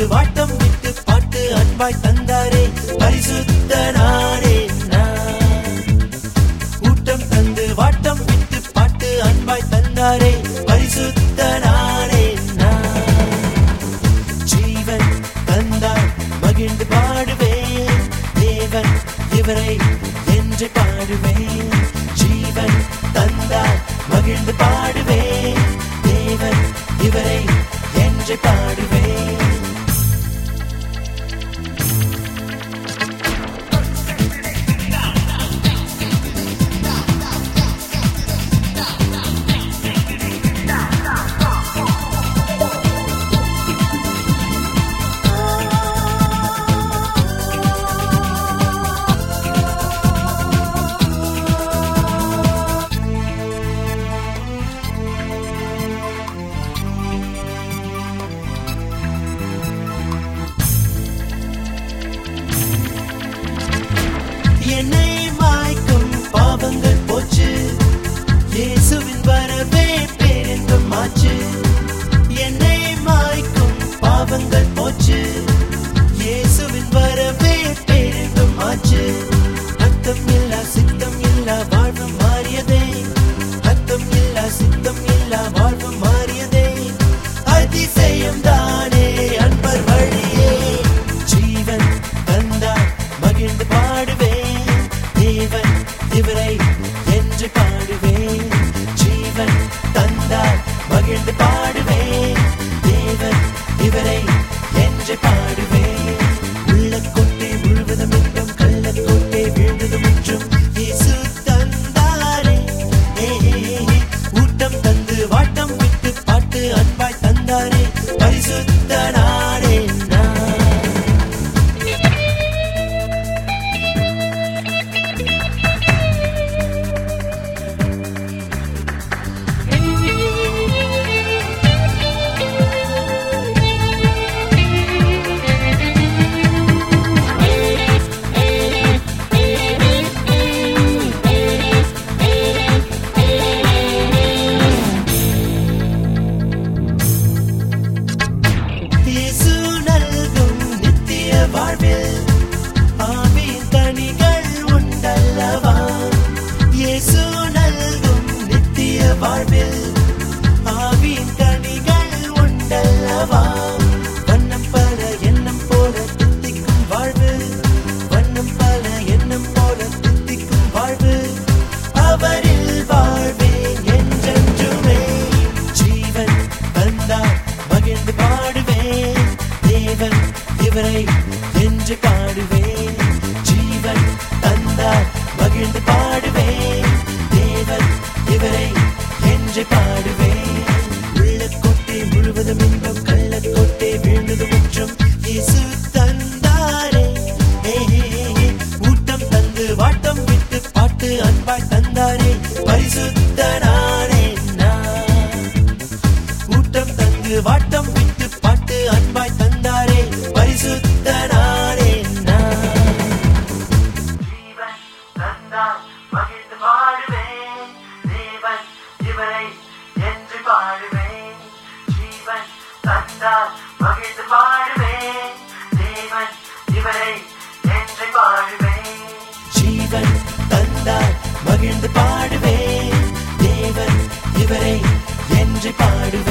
ஒரு வாட்டம் விட்டு பாட்டு அன்பாய் தந்தாரே பரிசுத்த நானே. ஊட்டம் தந்து வாட்டம் விட்டு பாட்டு அன்பாய் தந்தாரே பரிசுத்த நானே. ஜீவன் தந்தார் மகிழ்ந்து பாடுவேன் தேவன் இவரை என்று பாடுவேன். ஜீவன் தந்தார் மகிழ்ந்து பாடுவேன் தேவன் இவரை என்று பாடு என்னை மாய்க்கும் பாவங்கள் போச்சு. இயேசுவின் வரவே பேரென்றும் ஆச்சு. என்று பாடுவேன் வாழ்வில் ஆவியின் கனிகள் உண்டல்லவா இயேசு நல்கும் நித்திய வாழ்வில் ஆவியின் கனிகள் உண்டல்லவா வண்ணம் பல எண்ணம் போல தித்திக்கும் வாழ்வு வண்ணம் பல எண்ணம் போல தித்திக்கும் வாழ்வு அவரில் வாழ்வேன் என்றென்றுமே ஜீவன் தந்தார் மகிழ்ந்து பாடுவேன். தேவன் இவரை என்று பாடுவேன். ஜீவன் தந்தார் மகிழ்ந்து பாடுவேன். தேவன் இவரை என்று பாடுவேன். உள்ள கொட்டை முழுவதும் இன்பம் கள்ள கொட்டை வீழ்ந்தது முற்றும். இயேசு தந்தாரே. ஊட்டம் தந்து வாட்டம் விட்டு பாட்டு அன்பாய் தந்தாரே. பரிசுத்த நான் ஊட்டம் தந்து வாட்டம் நான் மகிழ்ந்து பாடுவேன் தேவன் இவரை என்று பாடுவேன். ஜீவன் தந்தால் மகிழ்ந்து பாடுவேன். தேவன் இவரை என்று பாடுவேன். ஜீவன் தந்தால் மகிழ்ந்து பாடுவேன். தேவன் இவரை என்று பாடுவேன்.